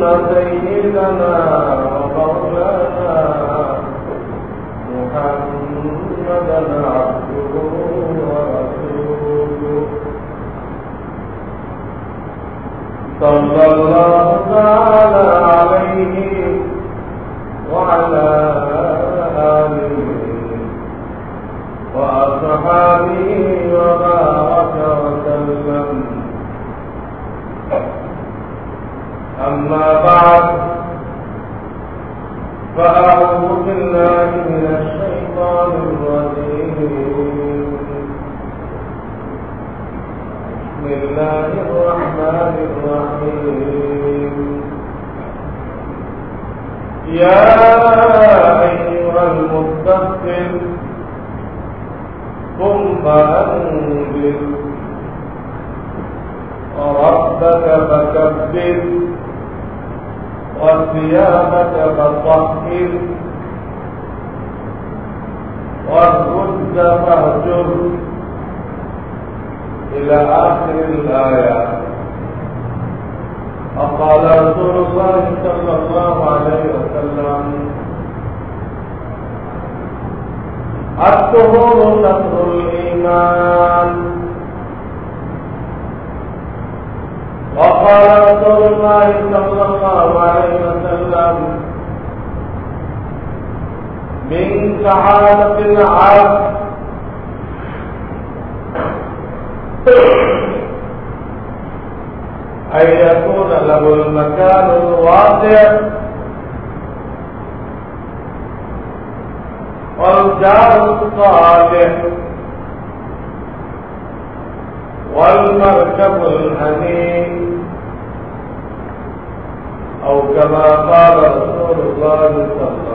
سيدنا ومولانا محمدا عبده ورسوله صلى الله تعالى عليه من سعادة العبد أن يكون له المكان الواسع والجار الصالح. والمركب الحنين أو كما قال رسول الله صلى الله عليه وسلم.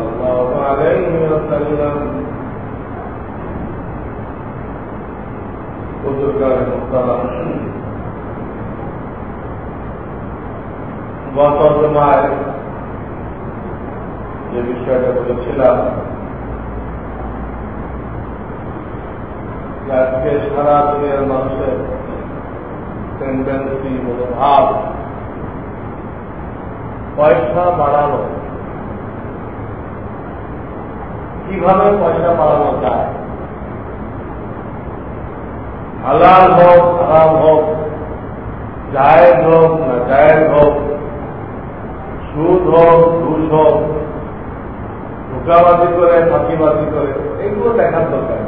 যে বিষয়টা বলেছিলাম আজকে সারা দুনিয়ার মানুষের টেন্ডেন্সি মনোভাব পয়সা বাড়ানো কীভাবে পয়সা বাড়ানো যায়? হালাল হোক, হারাম হোক, জায়েজ হোক না জায়েজ হোক, সুদ হোক, ঘুষ হোক, ধোকাবাজি করে, ফাঁকিবাজি করে, এগুলো দেখার দরকার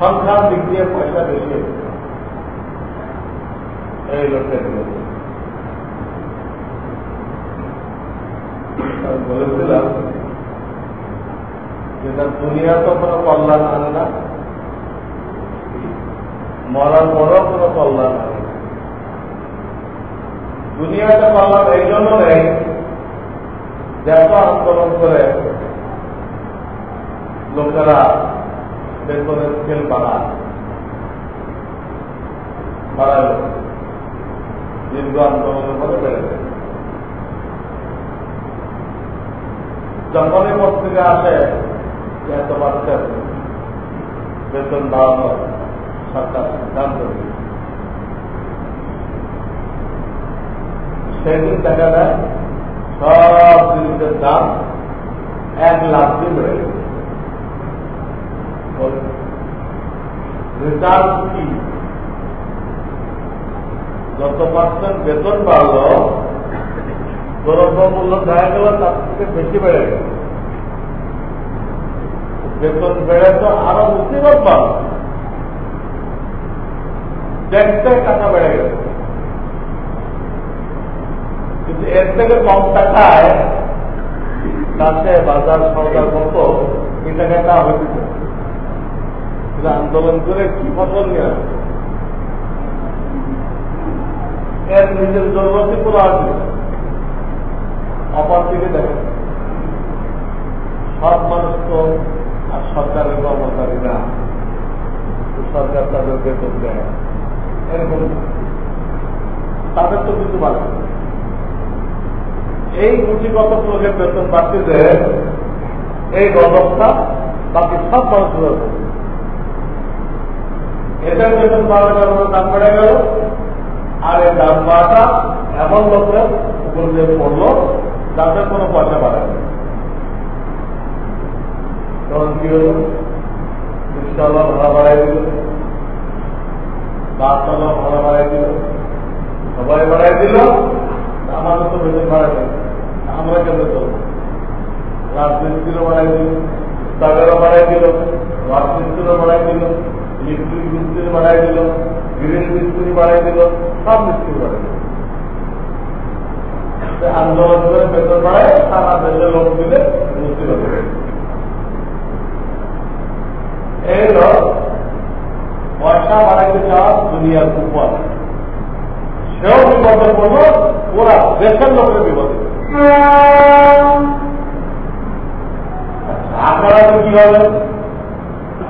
সংখ্যার দিক দিয়ে পয়সা বেশি। এই লোকের বলেছিলাম যে তার দুনিয়া তো কোনো কল্যাণ আনে না। মরার পরও কোনো কল্যাণ আনে দুনিয়াটা কল্যাণ এই জন্য নেই যত আন্দোলন করে লোকেরা বেতনের স্কেল বাড়ায় বাড়াল দীর্ঘ আন্দোলনের পরে বেড়েছে যখনই পত্রিকা আসে এত বাচ্চার বেতন বাড়ানো সরকার সিদ্ধান্ত সেদিন দেখা যায়, সব জিনিসের দাম এক লাখ দিন গেছে। রিটার্ন কি? যত পার্সেন্ট বেতন বাড়ল দ্রব্য মূল্য দেখা গেল তার থেকে বেশি বেড়ে গেল বেতন বেড়ে তো আরও মুসিবত ট্যাক্সের টাকা বেড়ে গেল কিন্তু এর থেকে কম টাকায় বাজার সরকার মতো এই টাকাটা হইতে আন্দোলন করে কি ফসল নিয়ে আসবে? এর নিজের জরুরতি পুরো আসবে? অপর দিকে দেখেন। সব মানুষ তো আর সরকারের কর্মচারী না সরকার তাদের বেতন দেয়। এরকম তাদের তো কিছু বাড়ে এই পুঁথিগত লোকের বেতন বাড়তিতে এই ব্যবস্থা বাকি সব মানুষের এটার বেতন বাড়ার কারণে দাম বেড়ে গেল, আর এই দাম বাড়াটা এমন লোকের উপর দিয়ে পড়ল যাদের কোনো পয়সা তখন কি সবাই বাড়াই দিল। আমাদের তো বেতন দিল আমরা কেন চলবো রাজমিস্ত্রিও বাড়াই দিল। বাড়াই দিল। বাড়াই দিল। ইলেকট্রিক মিস্ত্রি বাড়াই দিল। গ্রিন মিস্ত্রি বাড়াই দিল। সব মিস্ত্রি বাড়াই দিল। আন্দোলন বেতন বাড়ায় সারা দেশে লোক দিলে মুক্তি হবে এই হল পয়সা বাড়াইতে চাওয়া দুনিয়ার উপর। সেও বিপদে পড়ল ওরা দেশের লোকের বিপদে আপনারা তো কি হবে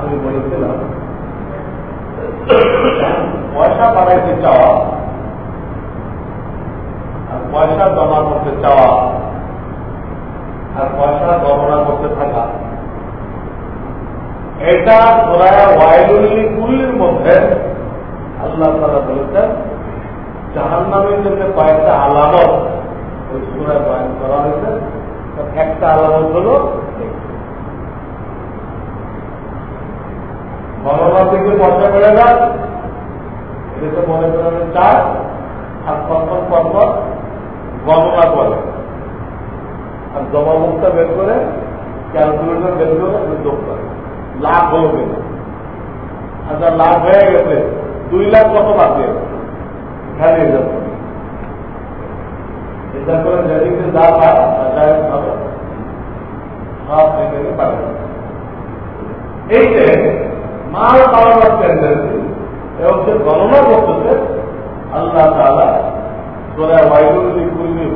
আমি বলেছিলাম পয়সা বাড়াইতে চাওয়া পয়সা জমা করতে চাওয়া। আর পয়সা গণনা করতে থাকা। এটা তোরায় ওয়াইলুল্লি কুল্লির মধ্যে আল্লাহ তারা বলেছেন জাহান নামের জন্য কয়েকটা আলামত ওই সুরায় বয়ান করা হয়েছে। একটা আলামত হল গণনা থেকে পয়সা বেড়ে যায়। এটাকে মনে করেন চায় আর কখন পরপর গণনা করে। আর জমামুক্তা বের করে ক্যালকুলেটর বের করে যোগ করে। লাভ হলো কিনা? আচ্ছা লাভ হয়ে গেছে। দুই লাখ কত বাকি খালি এটা করে। যেদিকে যা পায় এই যে মাল পাওয়ার টেন্ডেন্সি এবং গণনা করতেছে, আল্লাহ তালা ওয়াইগুলি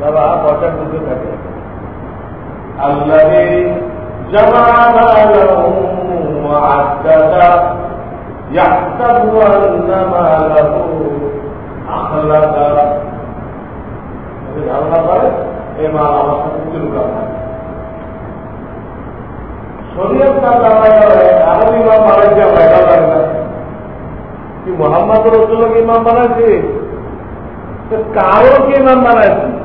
যারা পয়সার মধ্যে থাকে। আল্লাহ ধারণা করে এ মা আমার সাথে শুরু করা শরীয়ত না জানা হয় আরব ইমাম বানাইছে ফায়দা লাগে না। কি, মোহাম্মদ রসুলকে ইমাম বানাইছে? কারও কি ইমাম বানাইছে?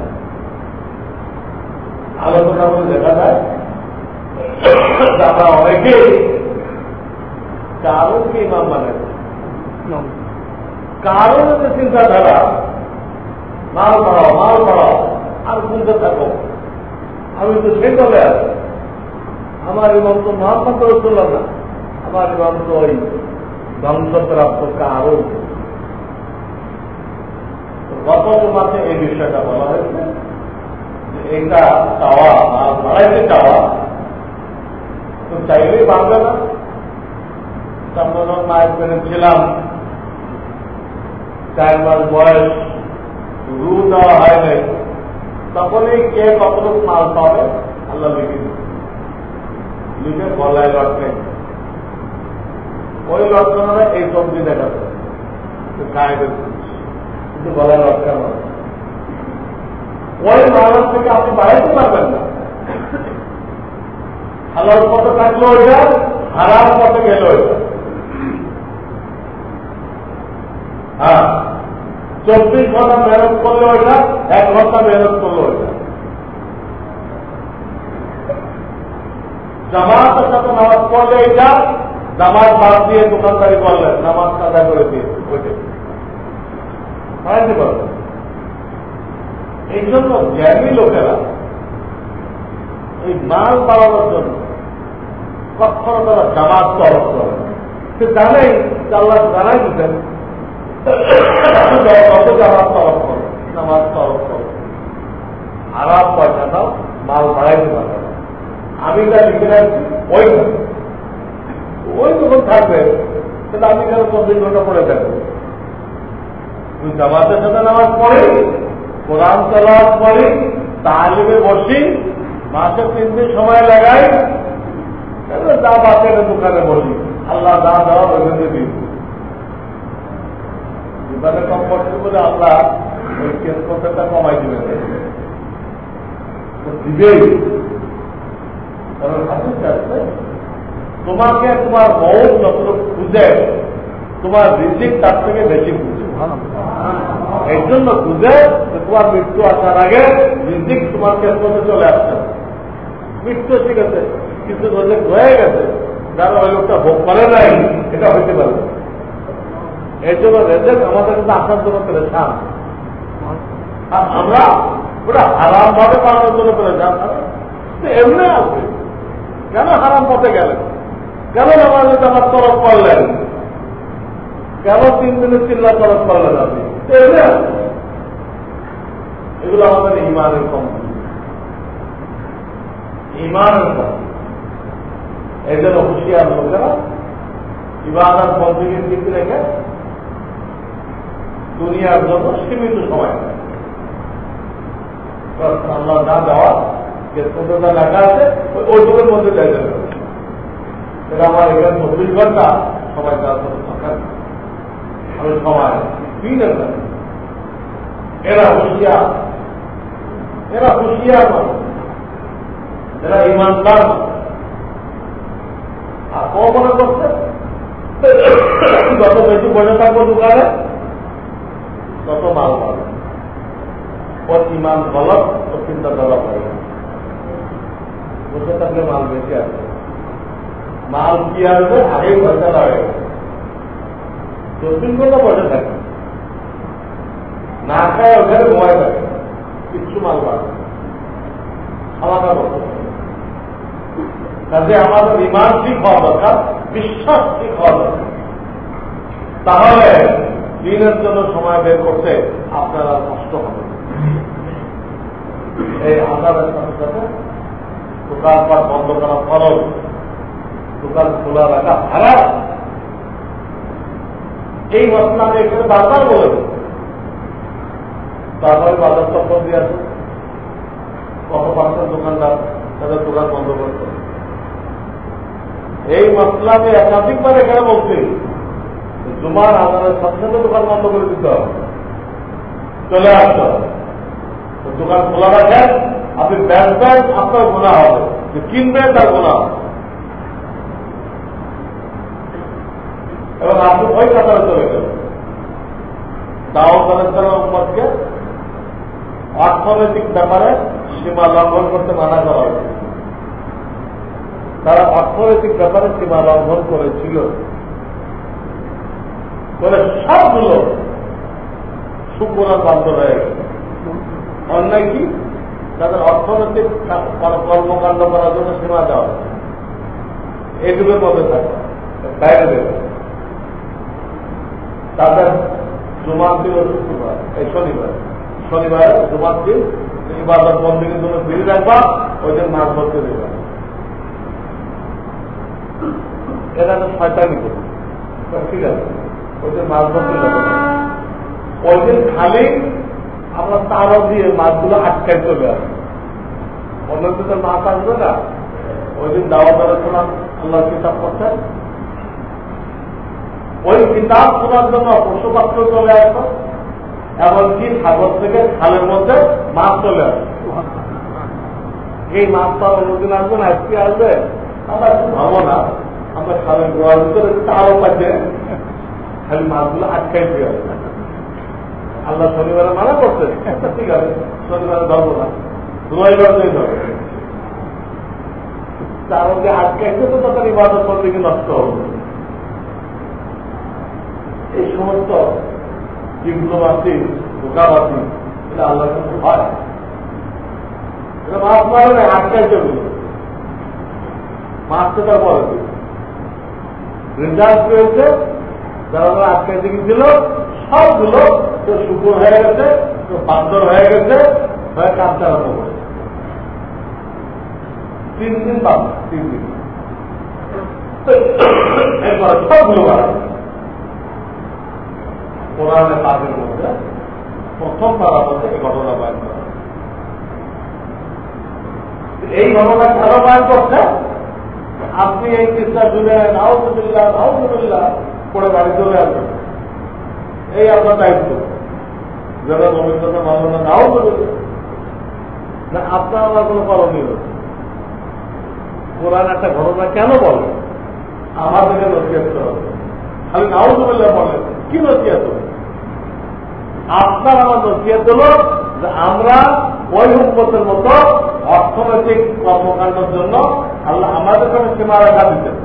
আলোচনা করে দেখা যায় আমরা অনেকে কারণকে ইমাম বানাইছে কারণ যে চিন্তাধারা মাল বাড়াও মাল বাড়াও আর শুনতে থাকো। আমি তো সেই দলে আছি। আমার ইমাম তো মোহাম্মদ রসুল্লাহ না আমার ইমাম তো ওই ধ্বংসপ্রাপ্ত কারণ গত মাসে এই বিষয়টা বলা হয়েছে। এটা চাওয়া মাল বাড়াইতে চাওয়া, তো চাইলেই বাড়বে না। আমরা যখন মায়ের পেনে ছিলাম, চার মাস বয়স রু দেওয়া হয় নাই, তখনই কে কতটুকু মাল পাবে? আল্লাহ লিখে লিখে গলায় লট নেই। ওই লটকানোরা এই সবজি দেখাবে গায়ে কিন্তু গলায় লটকানো ওই মালার থেকে আপনি বাড়াইতে পারবেন না। হালাল পথে থাকল ওইটা হারাম পথে গেল ওইটা হ্যাঁ চব্বিশ ঘণ্টা মেহনত করলে ওইটা এক ঘণ্টা মেহনত করল ওইটা জামাতের সাথে নামাজ পড়লে এটা জামাত বাদ দিয়ে দোকানদারি করলেন, নামাজ কাদা করে দিয়ে ওইটা পারবেন? এই জন্য জ্ঞানী লোকেরা এই মাল বাড়ানোর জন্য কখনো তারা জামাত তরফ করে সে জানেই আল্লাহ জানাই দিতেন কত জামাত তরফ করে, নামাজ তরফ করে। আরাম পয়সা দাও, মাল বাড়াইতে পারবে আমি যা লিখে রাখছি, ওই ওই যখন থাকবে সেটা আমি কেন চব্বিশ ঘণ্টা পড়ে থাকব? তুই জামাতের সাথে নামাজ পড়ে কোরআন চালাওয়ার পরে তালিমে বসি, মাসে তিন দিন সময় লাগাই যা বাচ্চার দোকানে বসি আল্লাহ যা দেওয়া ওইখানে দিই। দোকানে কম করছে বলে আল্লাহ ওই করতে কমাই দিবে। দিবেই। তোমাকে তোমার মৌ যত খুঁজে তোমার রিজিক তার থেকে বেশি খুঁজে এই জন্য বুঝে তোমার মৃত্যু আসার আগে রিজিক তোমার ক্ষেত্রে চলে আসছে মৃত্যু ঠিক আছে কিন্তু রেজেক্ট হয়ে গেছে। যারা ওই লোকটা ভোগ করে নাই, এটা হইতে পারে। এই জন্য রেজেক্ট আমাদের কিন্তু আসার জন্য পেরেছান আর আমরা ওটা হারাম ভাবে পাওয়ার জন্য পেরেছান এমনি আসবে কেন হারাম পথে গেলেন? কেন আমাদের আমার তরফ করলেন? কেন তিন দিনের চিল্লা তরফ করলেন আপনি? এগুলো আমাদের ইমানের কম। ইমানের কম। এই জন্য লোকেরা ইবাদার বন্দীকে দিক রেখে দুনিয়ার জন্য সীমিত সময় আল্লাহ না দেওয়া, যে কোনটা লেখা আছে ওইটুকুর মধ্যে যাই যাবে। এটা আমার এখানে চব্বিশ ঘণ্টা সময় দেওয়ার জন্য থাকার তিন এরা হুশিয়ার। এরা হুশিয়ার মানুষ। এরা ইমানদার আর ক মনে করছে? যত বেশি বসে থাকব দোকানে, তত মাল পাবে। ওর ইমান গলত ও চিন্তা গলত বসে থাকলে মাল বেশি আসবে মাল কি আসবে? আগেই পয়সা লাগে। চব্বিশ ঘণ্টা বসে থাকে না খায় ওখানে ঘুমায় থাকে। কিচ্ছু মাল পাবে খাওয়া দাওয়া কাজে আমাদের ইমান ঠিক হওয়া দরকার বিশ্বাস ঠিক হওয়া দরকার। তাহলে দিনের জন্য সময় বের করতে আপনারা কষ্ট হবে এই আধারের সাথে সাথে দোকানপাট বন্ধ করা ফরজ দোকান খোলা রাখা হারা এই আমি এখানে বারবার বলে তারপরে বাজার চক্কর দিয়ে আসে। কত পার্সেন্ট দোকানদার তাদের দোকান বন্ধ করতে এই মশলা আমি একাধিকবার এখানে বলছি জুমার আদানের সাথে সাথে দোকান বন্ধ করে দিতে হবে। চলে আসতে হবে দোকান খোলা রাখেন, আপনি বেচবেন আপনার গোনা হবে। যে কিনবেন তার গোনা এবং আপনি ওই কাতারে চলে গেলেন। দাও করেন তারা অর্থনৈতিক ব্যাপারে সীমা লঙ্ঘন করতে মানা করা হয়েছে। তারা অর্থনৈতিক ব্যাপারে সীমা লঙ্ঘন করেছিল। করে সবগুলো সুপুরার বাধ্য হয়ে গেছে। অন্যায় কি? তাদের অর্থনৈতিক কর্মকাণ্ড করার জন্য সীমা দেওয়া এগুলোর মধ্যে থাকে, বাইরে দেবে তাদের জুমার দিন শুক্রবার, এই শনিবার। শনিবার, জুমার দিন, ইবাদত বন্দীর জন্য ফিরে রাখবা, ওই দিন মাছ ধরতে দেবে এটা তো শয়তানি ঠিক আছে, ওই দিন মাছ ধরতে ওই দিন খালি আমরা তারও দিয়ে মাছগুলো আটকাই চলে আসবে। অন্য দিন মাছ আসবে না। ওই দিন দাওয়া করে শোনান আল্লাহ কিতাব করছেন ওই কিতাব শোনার জন্য পশুপাত্র চলে আসতো এমনকি সাগর থেকে খালের মধ্যে মাছ চলে আসে। এই মাছ পাওয়ার অনুদিন আসবে না আজকে আসবে। আমরা একটু ভাবো না আমরা খালের গোয়ার ভিতরে তারও পাচ্ছে খালি মাছগুলো আটকাই দিয়ে আসবে। আল্লাহ শনিবারে মানা করছে আচ্ছা, ঠিক আছে শনিবারে ধরবো না। রবিবারই ধরে তার মধ্যে আটকাইছে তো তাদের ইবাদত করতে কি নষ্ট হবে? এই সমস্ত ডিপ্লোমাসি ধোকাবাসি এটা আল্লাহ কিন্তু হয়। এটা মাছ মারে না আটকাইছে বলে মাছটা তার পরে রেজাল্ট পেয়েছে যারা তারা আটকাইতে গিয়েছিল সবগুলো তো শুকুর হয়ে গেছে, তো বান্দর হয়ে গেছে, হয়ে কাজ চালানো করে তিন দিন পাবে তিন দিন। এরপরে সবগুলো বাড়াবে কোরআনে পাকের মধ্যে প্রথম তারা বলতে এই ঘটনা বয়ন করা এই ঘটনা কেন বয়ন করছে? আপনি এই চিন্তা জুড়ে নাউজুবিল্লাহ নাউজুবিল্লাহ পরে বাড়ি চলে আসবেন। এই আপনার দায়িত্ব। যারা রবীন্দ্রনাথ মানব নাও না, আপনার আমার কোনো করণীয় কোরআন একটা ঘটনা কেন বলে? আমাদেরকে নসিয়াত হবে। খালি নাউজুবিল্লাহ বলে, কি নসিয়াত হবে আপনার আমার নসিয়াত হল যে আমরা ওই উন্মতের মতো অর্থনৈতিক কর্মকাণ্ডের জন্য আল্লাহ আমাদের কোনো সীমারেখা দিতেন।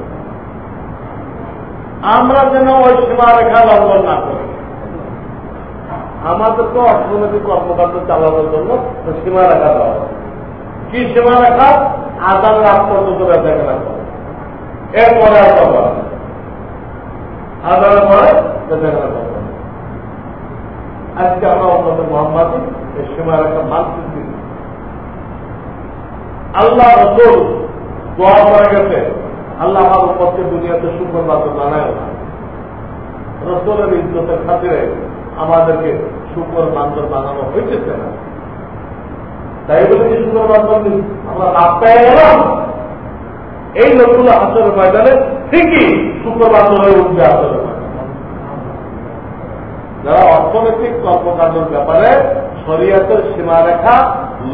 আমরা যেন ওই সীমারেখা লঙ্ঘন না করি। আমাদেরকে অর্থনৈতিক কর্মকাণ্ড চালানোর জন্য সীমা রাখা দেওয়া কি সীমা রাখা? আদান রাত পর্যন্ত কেনা এরপরে আর পরে বেঁচে কেনা আজকে আমরা অন্যত মোহাম্মদ এই সীমা রেখা মানছি আল্লাহ রসুল দোয়া করে গেছে, আল্লাহ আমার উপরকে দুনিয়াতে সুসংবাদ জানায় না। রসুলের ইজ্জতের খাতিরে আমাদেরকে শুকর বান্দর বানানো হয়েছে না। তাই বলে কি শুকর বান্দর আমরা লাভ পেয়ে গেলাম এই লোকগুলো আসলে ময়দানে ঠিকই শুকর বান্দর হয়ে উঠবে আসলে যারা অর্থনৈতিক কর্মকাণ্ডের ব্যাপারে শরীয়তের সীমারেখা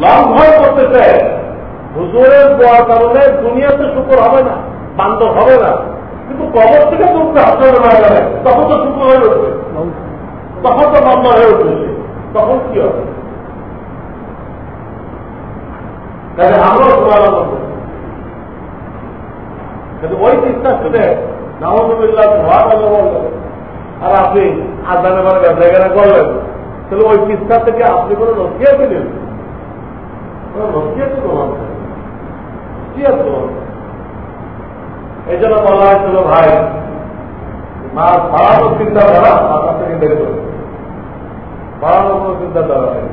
লঙ্ঘন করতেছে। হুজুরের দেওয়ার কারণে দুনিয়াতে শুকর হবে না, বান্দর হবে না। কিন্তু কবর থেকে তুলতে আসলে ময়দানে, তখন তো শুকর হয়ে উঠবে। তখন তো বন্ধ হয়ে উঠেছে তখন কি হবে? তাহলে আমরাও করব কিন্তু ওই চিন্তা শুনে নাহমদুল্লাহ ধোয়া গেল আর আপনি আদানে মানে ব্যবসা কেনা করলেন তাহলে ওই চিন্তা থেকে আপনি কোনো নসিয়া পেলেন নসিয়া তো করেন কি এই জন্য বলা হয়েছিল ভাই বাড়ানোর চিন্তা আপনার থেকে বের করে। কোনো চিন্তা নেই।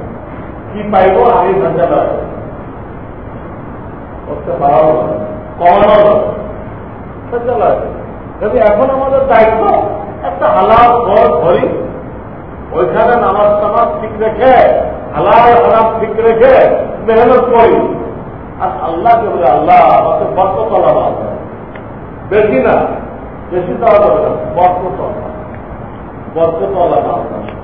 কি পাইব আমি ধান্দা লাগবে বাড়ানো কমানো যদি এখন আমাদের দায়িত্ব একটা হালাল ঘর ধরি, ওইখানে নামাজ টামাজ ঠিক রেখে, হালাল হারাম ঠিক রেখে মেহনত করি। আর আল্লাহকে বলে, আল্লাহ, আমাকে বর্তলা বাড়বে বেশি না, বেশি দেওয়া যাবে না বর্তলা বর্তলা বাড়বে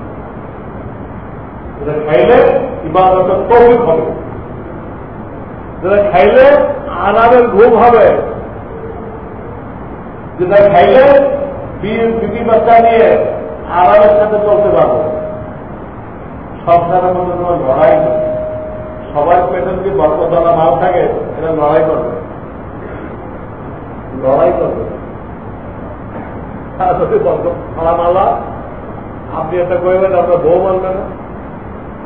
যেটা খাইলে ইবাদতের তৌফিক হবে। যেটা খাইলে আনারের ঘুম হবে। যেটা খাইলে বিবি বাচ্চা নিয়ে আরামের সাথে চলতে পারব। সংসারের মধ্যে কোনো লড়াই নেই সবার পেটে যদি বর্তমানা মাল থাকে এটা লড়াই করবে। লড়াই করবে। আপনি একটা করবেন, আপনার বউ মানবে না।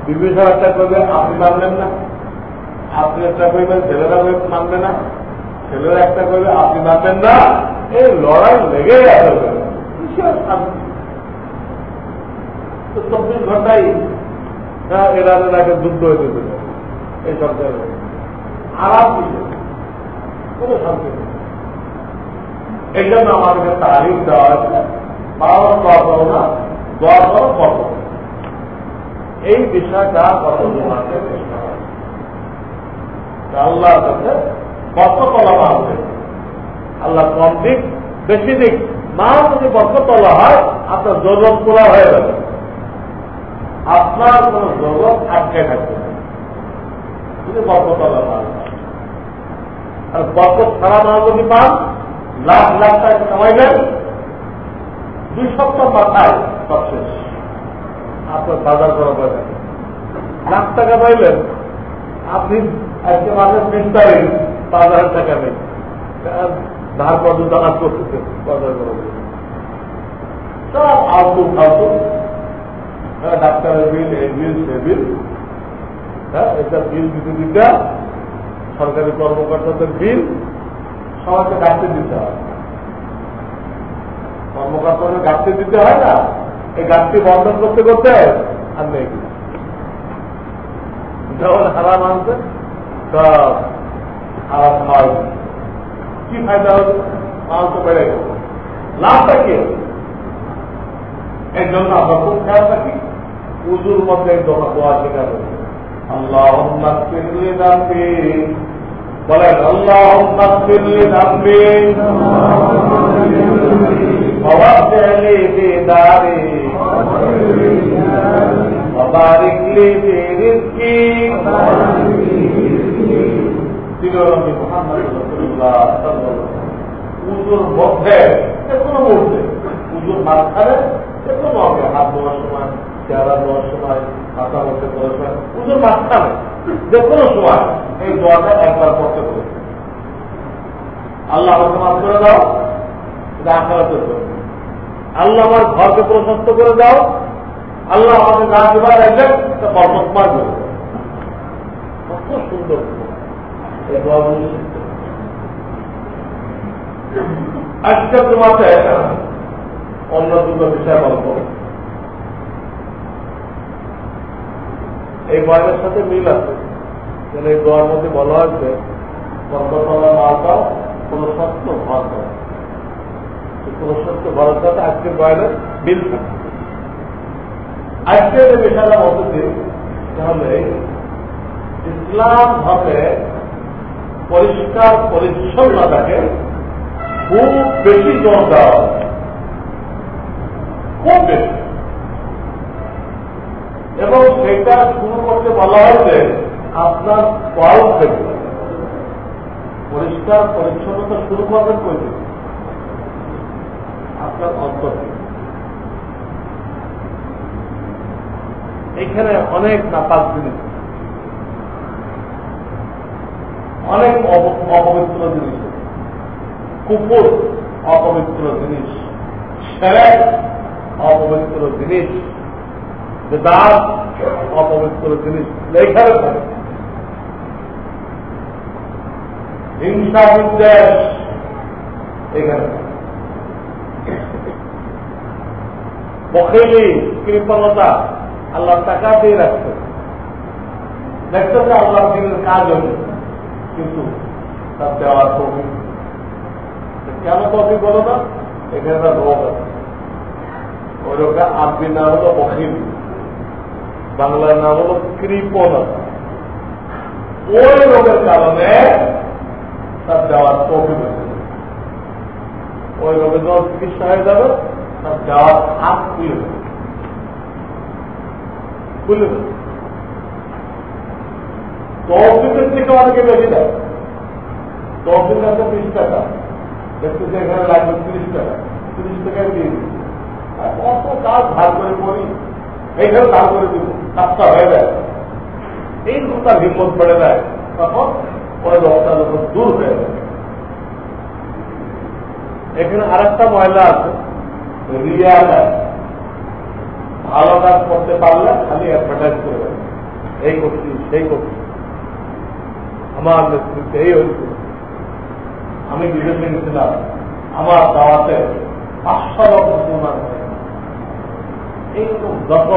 বিভীষণ একটা করবে, আপনি মানবেন না। আপনি একটা করবেন, ছেলেরা মানবে না। ছেলেরা একটা করবে, আপনি মানবেন না। এই লড়াই লেগে চব্বিশ ঘন্টাই যুদ্ধ হয়ে যেতে এই সরকার আরাম কোনো নেই। এই জন্য আমাদেরকে তারিখ দেওয়া এই বিষয়টা কত কত আল্লাহ কম দিক, বেশি দিক। মা যদি বরকতলা হয়, আপনার জরুরত পুরা হয়ে যাবে। আপনার কোন জগৎ আটকে থাকবে কিন্তু বরকতলা মাল আর বরকত ছাড়া মাল যদি পান, লাখ লাখ টাকা কামাইলেন, দুই সপ্তাহ মাথায় সব শেষ। আপনার বাজার করা পয়সা লাখ টাকা পাইলেন, আপনি আজকে মাসের তিন তারিখ পাঁচ হাজার টাকা নেই। ধার কত টাকা করতেছে। সব হ্যাঁ ডাক্তারের বিল বিল সে বিল হ্যাঁ এটা বিল দিতে দিতে সরকারি কর্মকর্তাদের বিল সবাইকে গাছতে দিতে হয়। কর্মকর্তাদের গাছতে দিতে হয় না। এই গাছটি বন্ধন করতে করতে আর নেই। যখন হারাম আনছে, সব হারাম খাওয়া কি ফায়দা হবে মাল তো বেড়ে গেল লাভটা কি এর জন্য আমরা খুব খেয়াল রাখি উজুর মধ্যে দোয়া দোয়া শেখাবে আল্লাহ দাম্পি বলেন আল্লাহ দাম্পি ووسعني في داري وبارك لي في رزقي তিরনবী মোহাম্মদ উজুর মধ্যে যে কোনো মুহূর্তে উজুর মাঝখানে যে কোনো হবে হাত দেওয়ার সময়, চেহারা দেওয়ার সময়, মাথা মধ্যে দেওয়ার সময় উজুর মাঝখানে যে কোনো সময় এই দোয়াটা একবার করতে হবে। আল্লাহ আমাকে মাফ করে দাও, এটা আখড়াতে করবে আল্লাহ আমার ঘরকে প্রশস্ত করে দাও, আল্লাহ আমাকে না দেবার একজন বরকত মারবে কত সুন্দর। আজকে তোমাকে অন্য দুটো বিষয় বলব। এই বয়সের সাথে মিল আছে। যেন এই দোয়ার মধ্যে বলা হয়েছে কোন সত্য ঘর দেয় কোন সত্য ঘরের সাথে আজকের বয়সের মিল থাকে আজকের এই বিষয়টা মধ্যে তাহলে ইসলাম ধর্মে পরিষ্কার পরিচ্ছন্নতাকে খুব বেশি জোর দেওয়া খুব বেশি এবং সেটা শুরু করতে বলা হয়েছে, আপনার কল থেকে পরিষ্কার পরিচ্ছন্নতা শুরু করবেন কই আপনার অন্তর। এখানে অনেক নাপাক জিনিস। অনেক অপবিত্র জিনিস। কুকুর অপবিত্র জিনিস। সেরেক অপবিত্র জিনিস। বেদাত অপবিত্র জিনিস। লেখার হিংসা বিদ্বেষ এখানে। বখেলি কৃপণতা আল্লাহ টাকা দিয়ে রাখছে। দেখতেছে আল্লাহ দিনের কাজ হচ্ছে কিন্তু তার দেওয়ার তৌফিক কেন তৌফিক বলো না? এখানে তার রোগ আছে। ওই রোগটা আরবি নাম হলো বখিল বাংলার নাম হলো কৃপণতা ওই রোগের কারণে তার দেওয়ার তৌফিক হয়েছে ওই রোগে যখন চিকিৎসা হয়ে যাবে, তার দেওয়ার হাত খুলে দেবে খুলে দেবে তহসিলের থেকে অনেকে বেশি দেয়। তহসিল আছে বিশ টাকা। এখানে লাগবে তিরিশ টাকা, তিরিশ টাকায় দিয়ে কাজ ধার করে করি এইখানে ধার করে দিব হয়ে যায়। দেয় তখন ওই যখন দূর হয়ে যায়। এখানে আর একটা মহিলা আছে রিয়া ভালো কাজ করতে পারলে খালি অ্যাডভার্টাইজ করে এই করছি, সেই করছি। আমার নেতৃত্বে এই হয়েছে। আমি বিদেশে গেছিলাম আমার দাওয়াতে পাঁচশো লোক মুসলমান এইরকম যত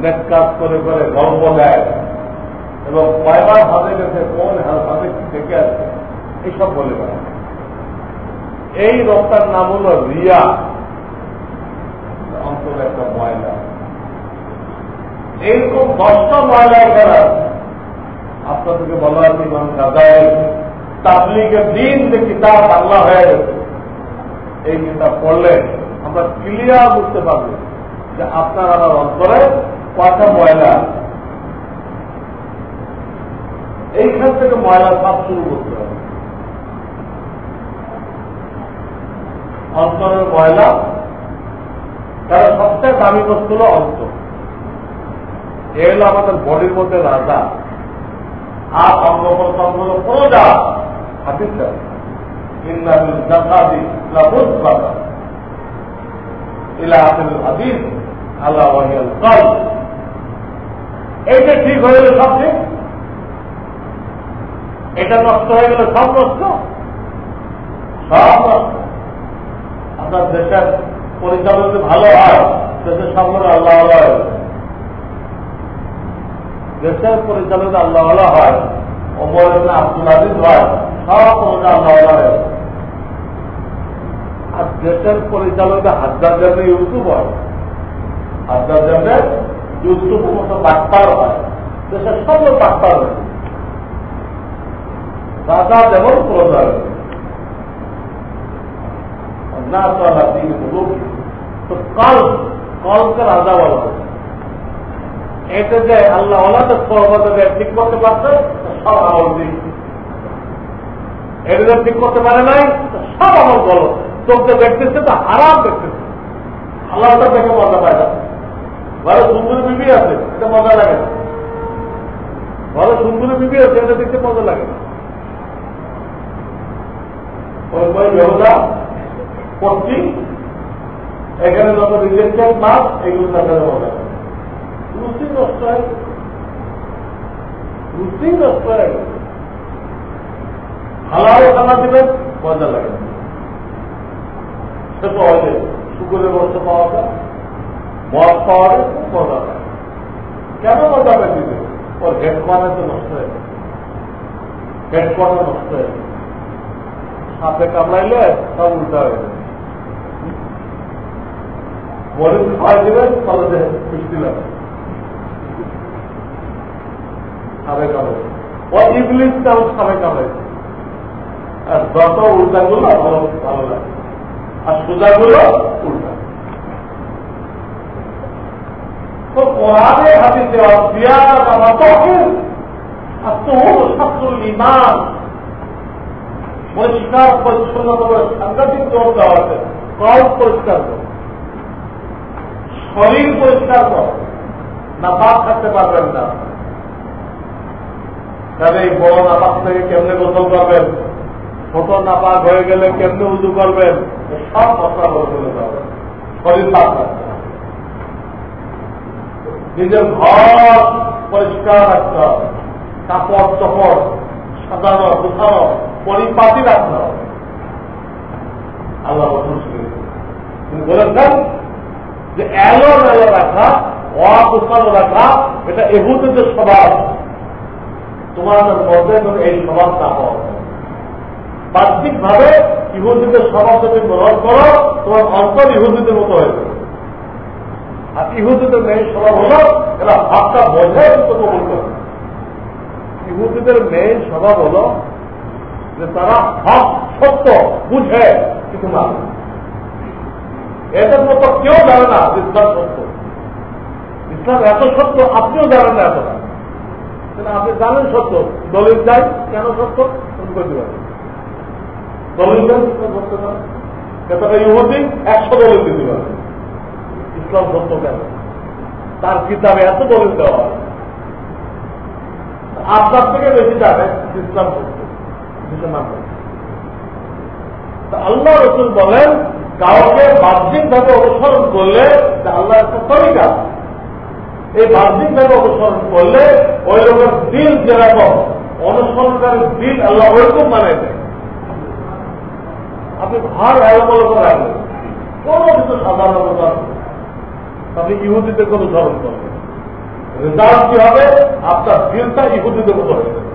নেট কাজ করে করে গল্প দেয় এবং কয়বার ভাবে গেছে, কোন ভাবে থেকে আছে এইসব বলে বেড়ায়। এই রোগটার নাম হল রিয়া। অন্তরে একটা ময়লা। এইরকম দশটা ময়লা করা আপনাদেরকে বলা হয়েছে ইমাম গাজায় তাবলিগের দিন যে কিতাব বাংলা হয়ে গেছে, এই কিতাব পড়লে আমরা ক্লিয়ার বুঝতে পারব যে আপনার আমার অন্তরে কয়টা ময়লা এইখান থেকে ময়লা সাফ শুরু করতে হবে। অন্তরের ময়লা, তারা সবচেয়ে দামি বস্তু হল অন্তর এ হলো আমাদের বডির মধ্যে রাজা। আর অঙ্গ প্রত্যঙ্গ ঠিক হয়ে গেল সব ঠিক এটা নষ্ট হয়ে গেলে সব নষ্ট সব নষ্ট আপনার দেশের পরিচালনা ভালো হয়, দেশের সামনে আল্লাহ হয়। দেশের পরিচালনা আল্লাহ হয় অমর আব্দুল আজিজ হয় আর দেশের পরিচালনা হাজার জন্য ইউসুফ হয় হাজার জন্য ইউসুফ মতো ডাক্তার হয় দেশের সব ডাক্তার হয় রাজা যেমন প্রজা না চলা দিন তো রাজা বলা হয় এটা যে আল্লাহ ঠিক করতে পারছে সব আমল এটা ঠিক করতে পারে নাই? সব আমল বলো চোখে দেখতেছে তো আরাম দেখতেছে। আল্লাহটা দেখে মজা পায় না। ভালো সুন্দর বিবি আছে, এটা মজা লাগে না। ভালো সুন্দর বিবি আছে, এটা দেখতে মজা লাগে না। ব্যবসা করছি এখানে যত রিজেক্টেড মাছ এগুলো তাদের মজা রুচি নষ্ট হয় রুচি নষ্ট হয়ে গেছে হালাল খানা দিবেন, মজা লাগে সে পাওয়া যায় শুকুরের বর্ষ পাওয়া যায় মদ পাওয়া যায় খুব মজা পায় কেন মজা দিবে ওর হেডকোয়ার্টার তো নষ্ট হয়ে গেছে। হেডকোয়ার্টার নষ্ট হয়ে গেছে। সাপে কামড়াইলে সব উল্টা হয়ে যাবে। মরিচ খাওয়াই দিবেন, তাহলে মিষ্টি লাগে। সাবে কামড়ে ও ইংলিশটাও সাবে কামড়াইছে। আর যত উল্টা গুলো ভালো ভালো লাগে। আর সোজা গুলো উল্টা। তো কোরআনে হাদিসে অসিয়ার আমার আর তো শাস্ত্রুল ইমান পরিষ্কার পরিচ্ছন্নতা করে সাংঘাতিক জোর দেওয়া আছে। কল পরিষ্কার কর। শরীর পরিষ্কার কর। না পাপ থাকতে পারবেন না। তাহলে এই বড় নাপাক থেকে কেমনে গোসল করবেন? ছোট নাপাক হয়ে গেলে কেমনে উজু করবেন? সব কথা বলে যাবে। নিজের ঘর পরিষ্কার রাখতে হবে। কাপড় চপড় সাজানো, গুছানো পরিপাতি রাখতে হবে। আল্লাহ তিনি বলেছেন যে এলো মেলো রাখা অগুছানো রাখা, এটা এহুদের স্বভাব তোমার মধ্যে এই স্বভাব না হওয়া বাহ্যিক ভাবে ইহুদিদের স্বভাব যদি গ্রহণ করো, তোমার অন্তর ইহুদিদের মতো হয়ে যাবে। আর ইহুদিদের মেয়ে স্বভাব হলো, এরা ভাবটা বোঝে, কিন্তু কবুল করে ইহুদিদের মেয়ে স্বভাব হলো যে তারা হক সত্য, বুঝে, কিন্তু না। এদের মতো কেউ জানে না ইসলাম সত্য। ইসলাম এত সত্য, আপনিও জানেন না এতটা। আপনি জানেন সত্য, দলিল যাই কেন সত্য? করতে পারেন একশো দলিল দিতে পারে। ইসলাম কেন? তার কিতাবে এত দলিল দেওয়া আপনার থেকে বেশি জানে ইসলাম আল্লাহ রসুল বলেন, কাউকে বাহ্যিক ভাবে অনুসরণ করলে আল্লাহ একটা তরিকা। এই বাহ্যিক ভাবে অনুসরণ করলে ওই লোকের দিল যেরকম অনুসরণকারী দিল আল্লাহ ওইরকম মানে দেয়। আপনি ভার এলোমলো করে রাখবেন কোন কিছু সাধারণতা আপনি ইহুদিতে কোনো অনুসরণ করবেন রেজাল্ট কি হবে? আপনার দিলটা ইহুদিতে মতো হয়ে যাবে।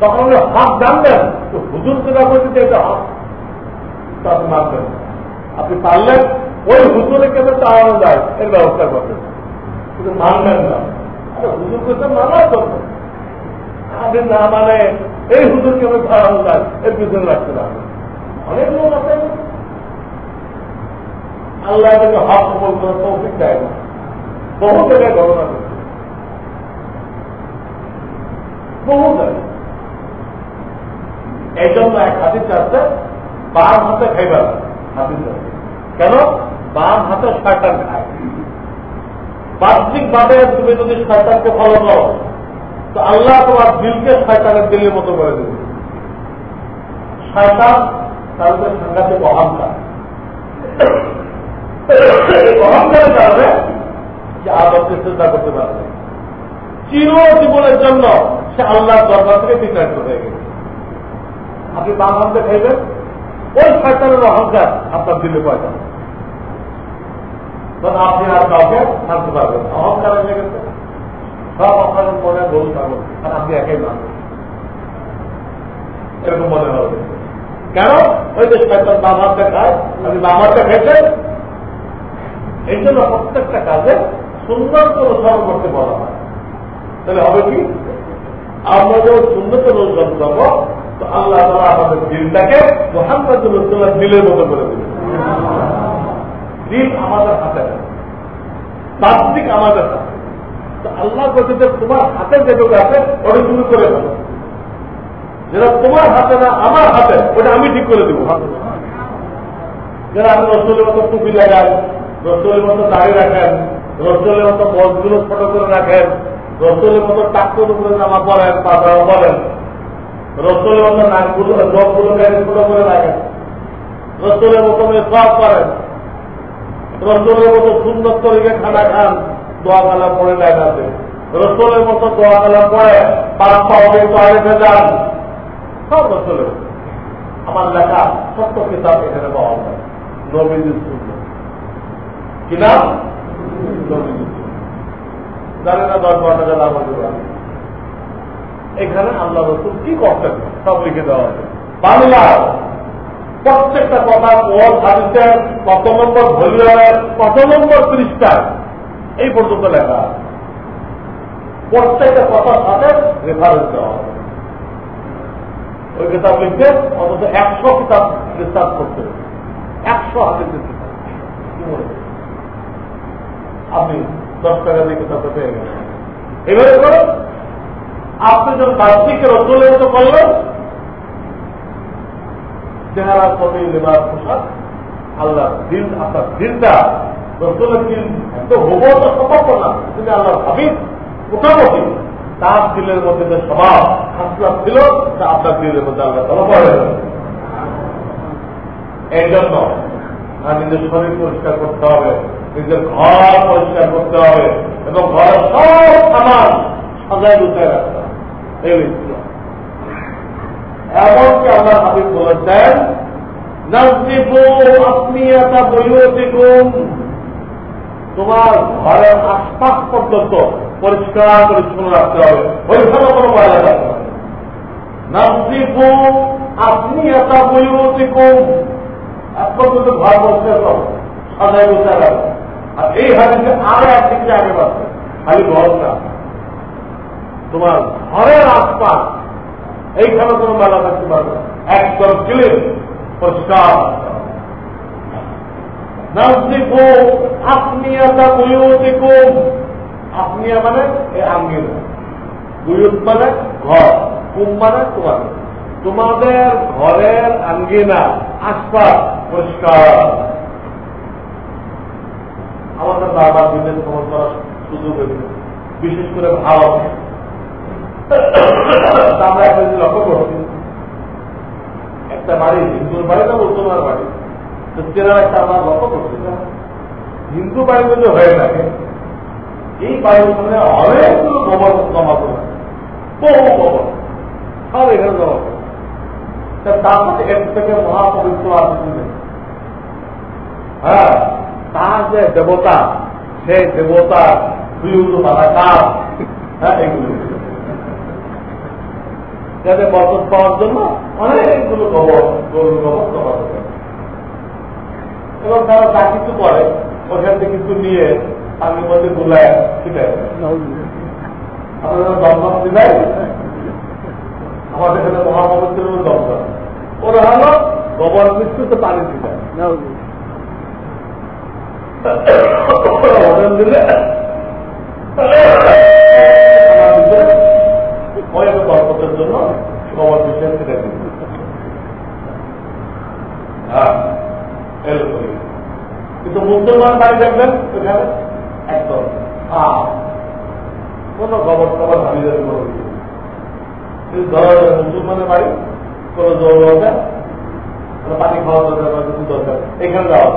তখন হক জানবেন তো হুজুর যেটা বলছে এটা হক। তা আপনি মানবেন আপনি পারলেন ওই হুজুরে কেন চাওয়ানো যায়, এর ব্যবস্থা করবেন। কিন্তু মানবেন না। আরে হুজুর করতে মানা করবে আপনি না মানে এই হুজুর কেন চাওয়ানো যায়, এর পিছনে রাখতে পারবে অনেক লোক আছে। আল্লাহ এটাকে হক কবল করে তৌফিক দেয়। না বহু জায়গায় ঘটনা ঘটছে। বহু জায়গায়। এই জন্য এক হাতির বাম হাতে খাইবার। হাতির চাষে কেন? বাম হাতে শয়তান খায়। বাহ্যিক ভাবে তুমি যদি শয়তানকে ফলো করো, তো আল্লাহ তোমার দিলকে শয়তানের দিলের মতো করে দেবে। শয়তান তাদের সাংঘাতিক অহংকার। অহংকারের কারণে যে আদরকে চিন্তা করতে পারবে চির জীবনের জন্য সে আল্লাহর দরবার থেকে বিতাড়িত হয়ে গেছে আপনি বাম হাতে খাইবেন ওই শয়তানের অহংকার আপনার দিলে পয়সা আপনি আর কাউকে থাকতে পারবেন অহংকার হয়ে গেছে। সব আপনার মনে গরু থাকবেন আর আপনি একাই মানুষ এরকম মনে হবে। কেন? ওই যে শয়তান বাম খায়, আপনি বাম খেয়েছেন? এই জন্য প্রত্যেকটা কাজে সুন্দর অনুসরণ করতে বলা হয়। তাহলে হবে কি? আমরা যখন সুন্দর অনুসরণ করব, তো আল্লাহ তালা আমাদের দিলটাকে মোহাম্মদ রসুল্লাহ দিলের মতো করে দেবে দিল আমাদের হাতে বাহ্যিক আমাদের হাতে তো আল্লাহ বলছে যে তোমার হাতে যেটুকু আছে, ওটা শুরু করে দেবো যেটা তোমার হাতে না, আমার হাতে, ওটা আমি ঠিক করে দেবো। যারা আপনি রসুলের মতো টুপি লাগান রসুলের মতো দাঁড়িয়ে রাখেন, রসুলের মতো বসগুলো ফটো করে রাখেন, রসুলের মতো টাক্কর উপরে জামা পরেন পাতাও পরেন, রসুলের মতো নাকগুলো নখগুলোকে ফটো করে রাখেন, রসুলের মতো সব করেন, রসুলের মতো সুন্দর তরিকে খানা খান, দোয়া কালা পড়ে আছে রসুলের মতো দোয়া কালা পড়ে পাঁচ পাওয়া যান। সব রসুলের আমার লেখা সত্য কিতাব এখানে পাওয়া যায়। জানে না দশ এখানে আল্লাহ রসুল কি করতেন? সব লিখে দেওয়া আছে। বাংলা। প্রত্যেকটা কথা ওর কত নম্বর ভলিউমের কত নম্বর পৃষ্ঠায় এই পর্যন্ত লেখা প্রত্যেকটা কথার সাথে রেফারেন্স দেওয়া হবে ওই কিতাব লিখতে অন্তত একশো কিতাব রিসার্চ করতে একশো কিতাব। কি মনে আপনি দশ টাকা দিয়ে কিতাবটা পেয়ে গেলেন। এবারে করো আপনি যখন বাহ্যিকের মতো করলেন চেহারা কবি লেবার পোশাক আল্লাহ দিন, আপনার দিনটা রসলের দিন তো হব তো সম্ভব না তুমি আল্লাহ ভাবিস মোটামুটি তার দিলের মধ্যে যে স্বভাব খাসলাম ছিল তা আপনার দিলের মধ্যে আল্লাহ তালা পড়ে এই জন্য নিজের শরীর পরিষ্কার করতে হবে, নিজের ঘর পরিষ্কার করতে হবে, এবং ঘরের সব সামান সাজায় গুছায় রাখতে হবে। এই এমনকি আল্লাহ হাবিব বলেছেন নাজিবু আত্মীয়তা বইয়তিকুম তোমার ঘরের আশপাশ পর্যন্ত পরিষ্কার পরিচ্ছন্ন রাখতে হবে। ওইখানে কোনো ময়লা রাখতে হবে নাজিবু আত্মীয়তা বইয়তিকুম এক পর্যন্ত ঘর পরিষ্কার করো সাজায় গুছায় রাখো। আর এই হাদিসে আরও একদিকে আগে বাড়ছে খালি ঘরটা তোমার ঘরের আশপাশ এইখানে কোনো মেলা থাকতে পারবে একদম ক্লিন পরিষ্কার। নাজিকো আপনিয়াতা মানে এই বুয়ুত মানে ঘর, কুম মানে তোমার। তোমাদের ঘরের আঙ্গিনা, আশপাশ পরিষ্কার। আমাদের বারবার বিদেশ করার সুযোগ বিশেষ করে ভারত। আমরা একটা লক্ষ্য করছি। একটা বাড়ি, হিন্দুর বাড়ি না মুসলমান বাড়ি? তো চেনার একটা আমরা লক্ষ্য করছি না হিন্দু বাড়ি যদি হয়ে থাকে, এই বাড়ির সামনে অনেকগুলো গোবর জমা করে বহু গোবর। সব এখানে জমা করে এর থেকে মহাপবিত্র আছে হ্যাঁ তার যে দেবতা, সেই দেবতা হ্যাঁ যাতে পাওয়ার জন্য অনেকগুলো গোবর গরুর গোবর জমা করতে এবং তারা যা কিছু করে, ওখান থেকে কিছু নিয়ে পানির মধ্যে গুলায় ছিটায় আপনারা দমদম আমাদের এখানে দমদম ওরা হলো গোবর মিশ্রিত পানি জন্য হ্যাঁ। কিন্তু মুসলমান বাড়ি দেখবেন ওখানে একদম কোন খবর খবর ভাবিদের কোনো যাবে মুসলমানের বাড়ি, কোন জরুরতে পানি খাওয়া দরকার কিছু দরকার এখানে যাওয়া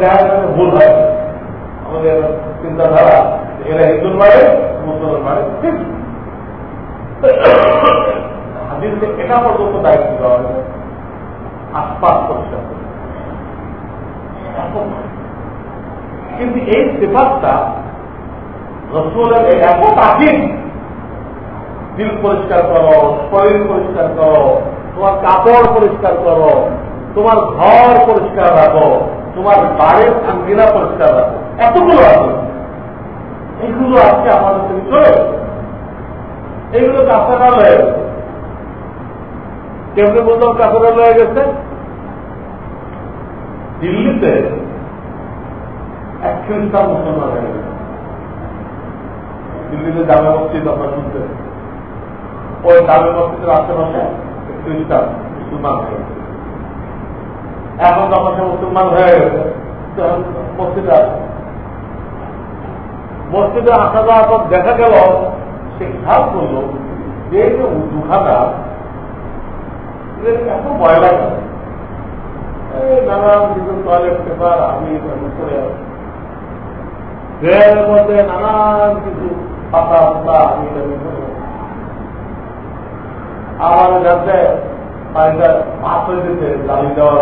দেখা যাবে ভুল হয়। আমাদের চিন্তাধারা, এরা হিন্দুর বাড়ি, মুসলমান বাড়ি, ঠিক। হাদিসকে এটা পর্যন্ত দায়িত্ব দেওয়া হয়েছে। আশপাশ পরিষ্কার কিন্তু এই সেপাতটা রসুলের এত প্রাচীন দিল পরিষ্কার করো, শরীর পরিষ্কার করো, তোমার কাপড় পরিষ্কার করো, তোমার ঘর পরিষ্কার রাখো, তোমার বাড়ির আঙ্গিনা পরিষ্কার রাখো। এতগুলো আছে। এইগুলো আজকে আমাদের থেকে চলে এইগুলো কাছাকাল হয়ে কেমনি বলতাম কাছাকাল হয়ে গেছে। দিল্লিতে এক খ্রিস্টান মুসলমান হয়ে গেছে। দিল্লিতে জামে মসজিদ আপনার শুনতে ওই জামে মসজিদের আশেপাশে খ্রিস্টান মুসলমান হয়ে গেছে। এখন যখন সে মুসলমান হয়ে গেছে মসজিদে আসে। মসজিদে আসা যাওয়ার দেখা গেল, সে খেয়াল করল যে এই যে এত ভয় নানান কিছু টয়লেট পেপার আমি করে পাতা পাতা আমি আমার দেওয়া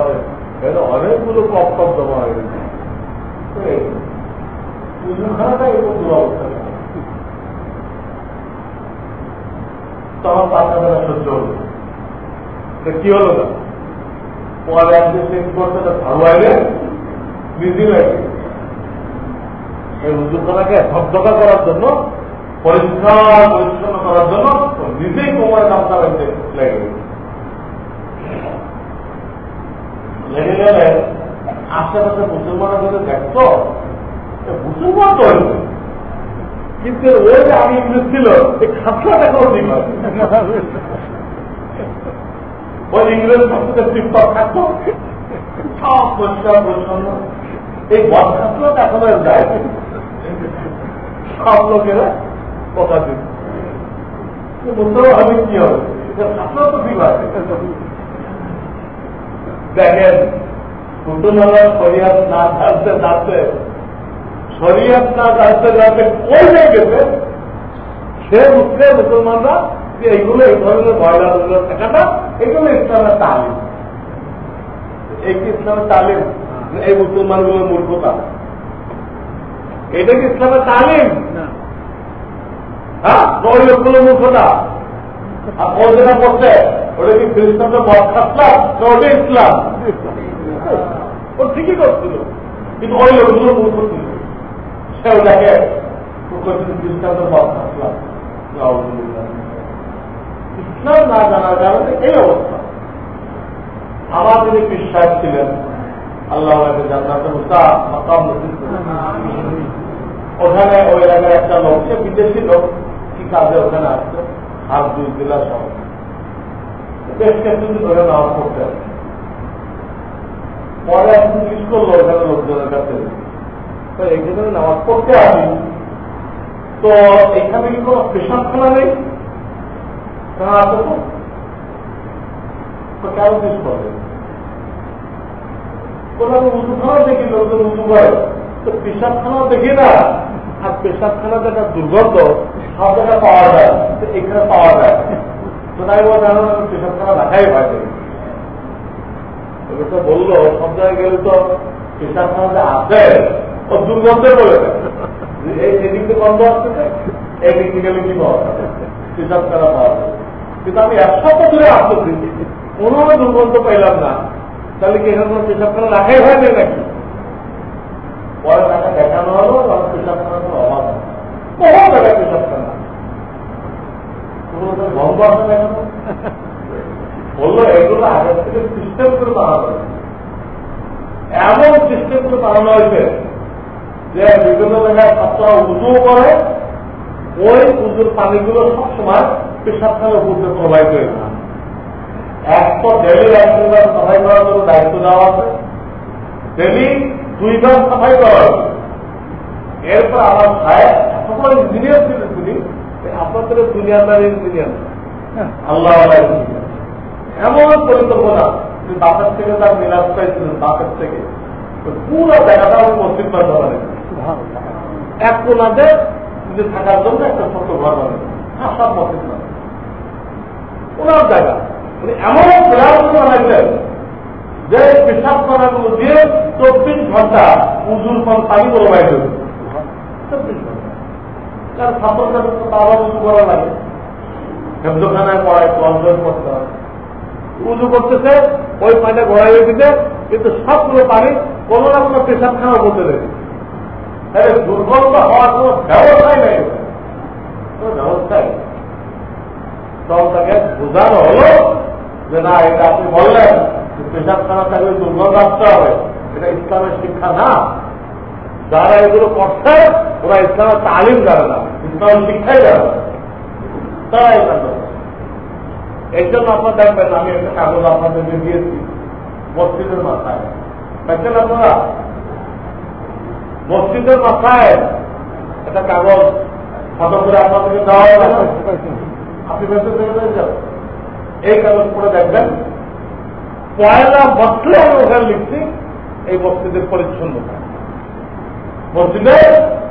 অনেকগুলো কপ কপ জমা হয়ে গেছে। দুরবস্থা তখন বাচ্চাদের সহ্য হলো কি হলো না পরে আজকে চেঞ্জ করতে ভালো আইলে নিজে লাগে এই উদ্যোগটাকে ধকধকা করার জন্য, পরিষ্কার পরিচ্ছন্ন করার জন্য নিজেই কোমরে কামটা লাগতে লেগে লেগে গেলে আশেপাশে মুসলমানের যদি দেখতো মুসলমান তো হয়েছে কিন্তু ওই যে আমি ছিল এই খাতলাটা কোনো দিক ওই ইংরেজ ভাষাতে টিপটপ থাকতো? সব পরিষ্কার পরিচ্ছন্ন এই এখন যায় সব লোকেরা কথা দিন হবে কি হবে? দেখেন শরিয়াত না জানতে জানতে, শরিয়াত না জানতে জানতে কই গেছে? সে মুখে মুসলমানরা যে এইগুলো এই ধরনের ময়লা ধরনের থাকাটা এগুলো ইসলামের তালিম। এই কি ইসলামের তালিম? এই মুসলমানগুলোর মূর্খতা। এটা কি ইসলামের তালিম? হ্যাঁ? লোকগুলো মূর্খতা। আর ও যেটা করছে ওটা কি খ্রিস্টানদের খাতলাম ওটা ইসলাম। ও ঠিকই করছিল কিন্তু ওই লোকগুলো মূর্খ ছিল সে ওটাকে খ্রিস্টানদের খাতলাম ইসলাম না জানার কারণে এই অবস্থা। বিশ্বাস ছিলেন, আল্লাহ ওখানে ওই এলাকার একটা লোক, সে বিদেশি লোক, কি কাজে ওখানে আসছে হাত দুই জেলা সহ ধরে নামাজ করতে পরে এখন জিজ্ঞেস করল ওখানে লোকজনের কাছে। তো এখানে নামাজ পড়তে আসি। তো এখানে কি কোনো পেশাবখানা নেই? আছে তো উঁচুখানাও দেখি না আর পেশাবখানা দুর্গন্ধ সব জায়গায় পাওয়া যায় এখানে পাওয়া যায় পেশাবখানা দেখাই তো বলল সব জায়গায় গেলে তো পেশাবখানা আছে ও দুর্গন্ধে বলে এই গন্ধ আসতেছে এই দিক থেকে কি পাওয়া পেশাবখানা পাওয়া কিন্তু আমি এক সপ্তাহ ধরে আসতেছি কোনো দুর্গন্ধ পাইলাম না। তাহলে কি এখানে কোনো পেশাবখানা রাখাই হয়নি নাকি? পরে টাকা দেখানো হলো তখন পেশাবখানা কোনো অভাব বহু জায়গায় পেশাবখানা। গন্ধ আসে না বলল, এগুলো আগের থেকে সিস্টেম করে বানানো এমন সিস্টেম করে বানানো হয়েছে যে বিভিন্ন জায়গায় ছাত্ররা উজু করে, ওই উজুর পানিগুলো সবসময় পেশাবখানে উপরে প্রবাহিত হয়ে না এক তো ডেলি একবার সাফাই করার জন্য দায়িত্ব দেওয়া আছে। ডেলি দুইবার সাফাই করা হবে এরপর আমার ভাই বড় ইঞ্জিনিয়ার ছিলেন তিনি আপনাদের দুনিয়াদার ইঞ্জিনিয়ার আল্লাহ এমন পরিকল্পনা যে বাপের থেকে তার মিলাদ পাইছিলেন বাপের থেকে। পুরো জায়গাটা আমি মসজিদ বানাতে পারেন এক নিজে থাকার জন্য একটা ছোট ঘর বানাবে আসার মসজিদ ওনার জায়গা। উনি এমন প্লেয়ার বানাইছেন যে পেশাব করাগুলো দিয়ে চব্বিশ ঘণ্টা উজুর পর পানি প্রবাহিত চব্বিশ ঘণ্টা। ছাত্রদের তারা উজু করা লাগে পড়ায় কলজয় করতে হয়। উজু করতেছে, ওই পানিটা গড়াই দিতে কিন্তু সবগুলো পানি কোনো না কোনো পেশাবখানা বলতে দেবে তাহলে দুর্গন্ধ হওয়ার কোনো ব্যবস্থাই নেই। কোনো ব্যবস্থাই তখন তাকে বোঝানো হলো যে না, এটা আপনি বললেন পেশাবখানা থাকলে দুর্গন্ধ আসতে হবে। এটা ইসলামের শিক্ষা না। যারা এগুলো করছে, ওরা ইসলামের তালিম জানে না, ইসলামের শিক্ষাই জানে তারা এটা এই জন্য। আপনার দেখবেন, আমি একটা কাগজ আপনাদেরকে দিয়েছি, মসজিদের মাথায়। দেখছেন আপনারা, মসজিদের মাথায় একটা কাগজ ফটো করে আপনাদেরকে দেওয়া আপনি মেসেজ দেখে এই কাগজ পড়ে দেখবেন, পয়লা বছরে আমি ওখানে লিখছি, এই মসজিদের পরিচ্ছন্নতা। মসজিদের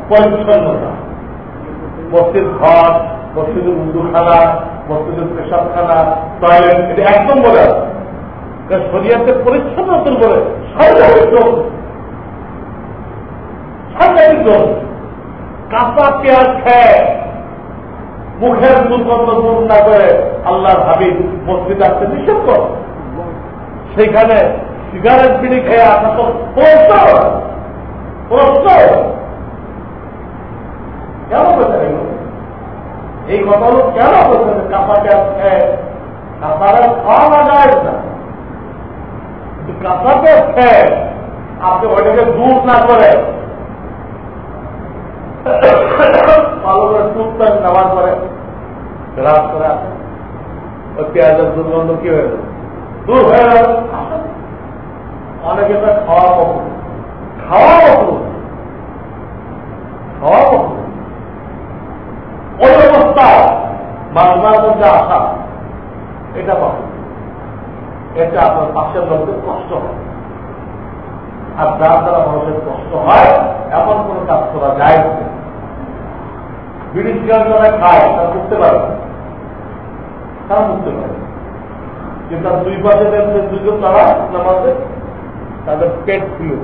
পরিচ্ছন্নতা। মসজিদ ঘর, মসজিদের উর্দুখানা মসজিদের পেশাবখানা, টয়লেট, এটা একদম বলে আছে। শরিয়াতে পরিচ্ছন্নতার বলে সাংঘাতিক দোষ সাংঘাতিক দোষ কাঁচা পেঁয়াজ খেয়ে মুখের দুর্গন্ধ দূর না করে আল্লাহ হাবিব মসজিদ আসতে নিষেধ কর সেখানে সিগারেট বিড়ি খেয়ে আসা তো প্রশ্ন কেন এগুলো? এই কথাগুলো কেন বলছেন? পেঁয়াজ খেয়ে কাঁচারা খাওয়া যায় না। পেঁয়াজ খেয়ে, আপনি ওইটাকে দূর না করে দুর্গন্ধ কি হয়ে দূর হয়ে অনেকে খাওয়া খাওয়া খাওয়া ওই অবস্থা। বাংলার মধ্যে আসা। এটা পাবো এটা আপনার পাশের লোকদের কষ্ট হয়। আর যার দ্বারা মানুষের কষ্ট হয়, এমন কোন কাজ করা যায় না। বিড়ি সিগারেট যারা খায় তারা বুঝতে পারে তারা বুঝতে পারে কিন্তু তার দুই পাশে দুজন তারা নামাজে তাদের পেট খুলে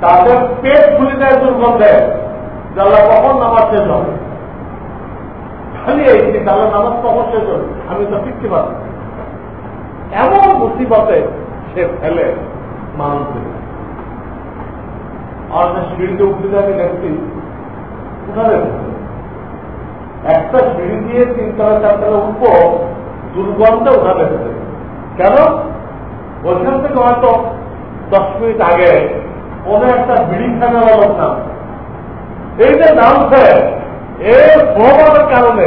তাদের পেট খুলে দেয় দুর্গন্ধে যারা কখন নামাজ শেষ হবে? খালি এই যে নামাজ কখন শেষ হবে? আমি তো শিখতে পারব এমন মুসিবতে সে ফেলে মানুষদের। আর সিঁড়িতে উঠতে আমি দেখছি একটা সিঁড়ি দিয়ে তিনতলা চারতলা উঠবো, দুর্গন্ধে উঠাবে কেন? ওইখান থেকে হয়তো দশ মিনিট আগে কোনো একটা বিড়ি খানা লোক নাম এই যে নামছে, এর প্রভাবের কারণে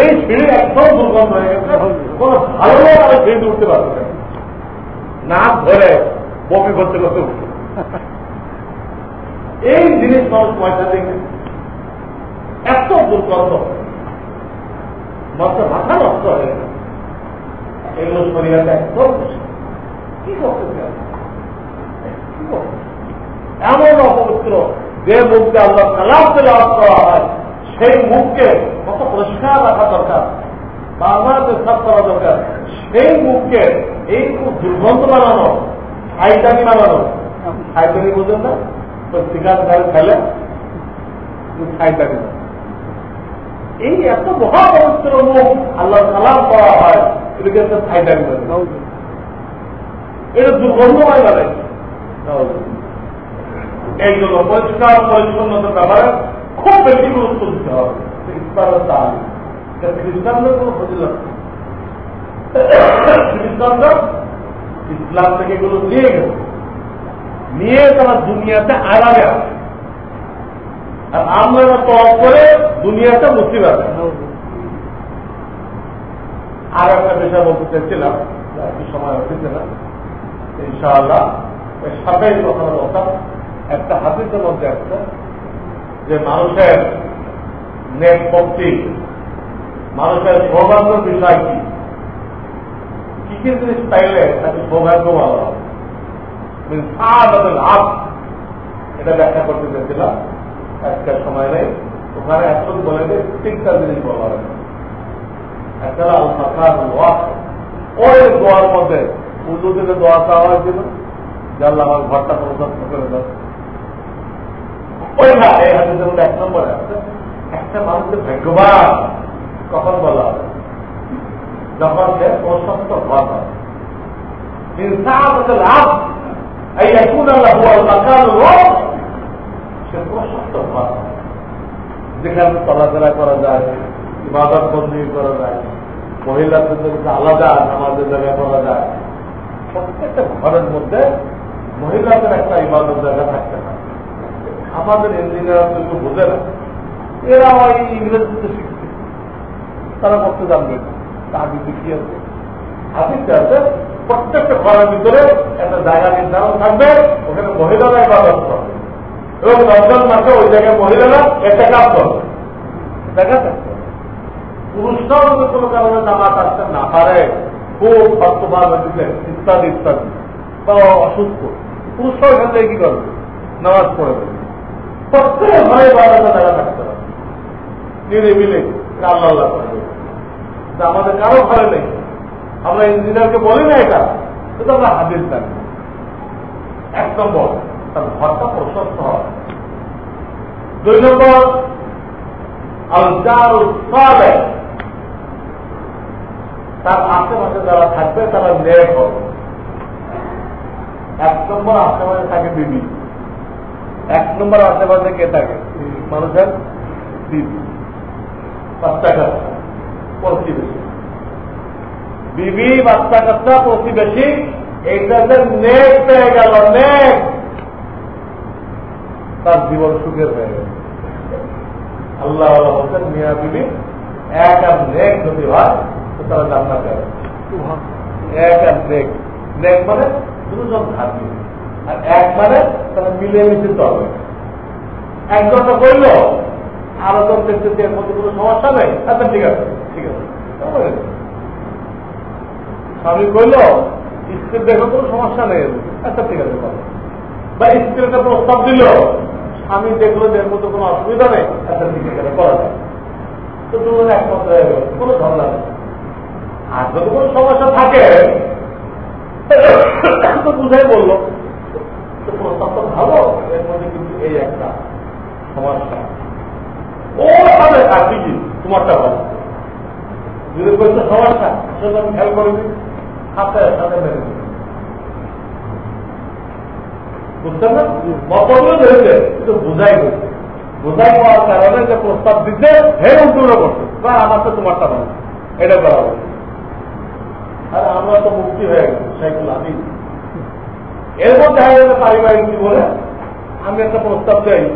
এই সিঁড়ি একদম দুর্গন্ধ হয়ে গেছে। কোন ভালো লোক সিঁড়িতে উঠতে পারবে না। ধরে বমি করতে করতে উঠছে এই জিনিস মানুষ পয়সা দেখে এত দুর্গন্ধ। মাত্র মাথা নষ্ট হয়ে গেছে এগুলো শরীরটা একদম কি করতে এমন অপবিত্র যে মুখকে আল্লাহ কালাম লাভ করা হয়, সেই মুখকে কত পরিষ্কার রাখা দরকার বাংলাতে সাফ করা দরকার। সেই মুখকে এই খুব দুর্গন্ধ বানানো ছাইটানি বানানো ছাইটানি বোঝেন না? সিগারেট গাড়ি ফেলে ছাইটানি এই এত মহাপবিত্র মুখ আল্লাহ কালাম করা হয়, এটাকে একটা বলে। এটা দুর্গন্ধময় বানায় এই জন্য পরিষ্কার, পরিচ্ছন্নতার ব্যাপারে খুব বেশি গুরুত্ব দিতে হবে। ইসলামের দাম খ্রিস্টানদের কোনো ফজিলত খ্রিস্টানরা ইসলাম থেকে এগুলো নিয়ে গেছে। নিয়ে তারা দুনিয়াতে আরামে আসে আর আমরা তল করে দুনিয়াতে মুসিবাত আর একটা বিষয় বলতে চাইছিলাম একটু সময় হচ্ছে না, ইনশাআল্লাহ, ওই সাথে কথা, একটা হাতিসের মধ্যে একটা যে মানুষের নেট মানুষের সৌভাগ্য বিষয় কি? কি কি জিনিস পাইলে তাকে সৌভাগ্য বলা হবে এটা ব্যাখ্যা করতে চেয়েছিলাম আজকের সময় নেই। ওখানে একজন বলে যে তিনটা জিনিস বলা হবে একটা আল ফাঁকা ওই দোয়ার মধ্যে থেকে দোয়া চাওয়া হয়েছিল আমার ঘরটা করে ওই হাতে একটা ভাগ্যবান কখন বলা হবে? যখন সে প্রশস্ত ঘর হয় লাভ এই এখন যেখানে চলাফেরা করা যায়, ইবাদত বন্দী করা যায়, মহিলাদের আলাদা নামাজের জায়গা করা যায়, প্রত্যেকটা ঘরের মধ্যে মহিলাদের একটা ইবাদত জায়গা থাকতে পারে। আমাদের ইঞ্জিনিয়ার কিছু বোঝে না। এরা ওই ইংরেজিতে শিখছে। তারা করতে জানবে কিন্তু কি আছে? হাসিতে আছে, প্রত্যেকটা ঘরের ভিতরে একটা জায়গা নির্ধারণ থাকবে, ওখানে মহিলারা ইবাদত করবে এবং রমজান মাসে ওই জায়গায় মহিলারা একটা কাজ করবে দেখা পুরুষরাও যদি কোনো কারণে নামাজ আসতে না পারে, খুব ইত্যাদি ইত্যাদি। বা অসুস্থ। পুরুষরাও এখান থেকে কি করবে? নামাজ পড়ে দেবে প্রত্যেক ঘরে জায়গা থাকতে হবে। নিরিবিলে আল্লাহ আল্লাহ করবে আমাদের কারও ঘরে নেই। আমরা ইঞ্জিনিয়ারকে বলি না এটা। কিন্তু আমরা হাজির থাকি এক নম্বর তার ঘরটা প্রশস্ত হয় দুই নম্বর তার আশেপাশে যারা থাকবে তারা ন্যায় হবে। এক নম্বর আশেপাশে থাকে বিবি। এক নম্বর আশেপাশে কে থাকে? মানুষের বিবি। বাচ্চা কাচ্চা প্রতিবেশী। বিবি বাচ্চা কাচ্চা প্রতিবেশী এইটাতে নেক পেয়ে গেল, নেক। তার জীবন সুখের হয়ে গেল। আল্লাহ বলছেন মিয়া বিবি এক আর নেক যদি হয় তারা জান্নাত যাবে। এক আর নেক। নেক মানে দুজন থাকবে আর এক মানে তারা মিলে মিশে চলবে একজনটা বলল আরও জন দেখতেছে এর মধ্যে কোনো সমস্যা নেই আচ্ছা ঠিক আছে ঠিক আছে। স্বামী কইল স্ত্রীর দেখো কোনো সমস্যা নেই। আচ্ছা ঠিক আছে বা স্ত্রীর একটা প্রস্তাব দিল স্বামী দেখল যে মধ্যে কোনো অসুবিধা নেই আচ্ছা ঠিক করা যায় তো দুজনে একমত হয়ে গেল, কোনো ঝগড়া নেই। আর যদি কোনো সমস্যা থাকে তো বুঝাই বলল, তো প্রস্তাব তো ভালো, এর মধ্যে কিন্তু এই একটা সমস্যা। ও হবে আর কি তোমারটা ভালো যদি সমস্যা সেটা আমি খেয়াল করে দিই সাথে দিই বুঝছেন না ধরেছে কিন্তু বুঝাই গেছে বোঝাই পাওয়ার কারণে যে প্রস্তাব দিতে হে উল্টো করছে বা আমার তো তোমারটা ভালো এটা করা আর, আমরা তো মুক্তি হয়ে গেছি সেগুলো আমি এরপর পারিবারিক আমি একটা প্রস্তাব চাই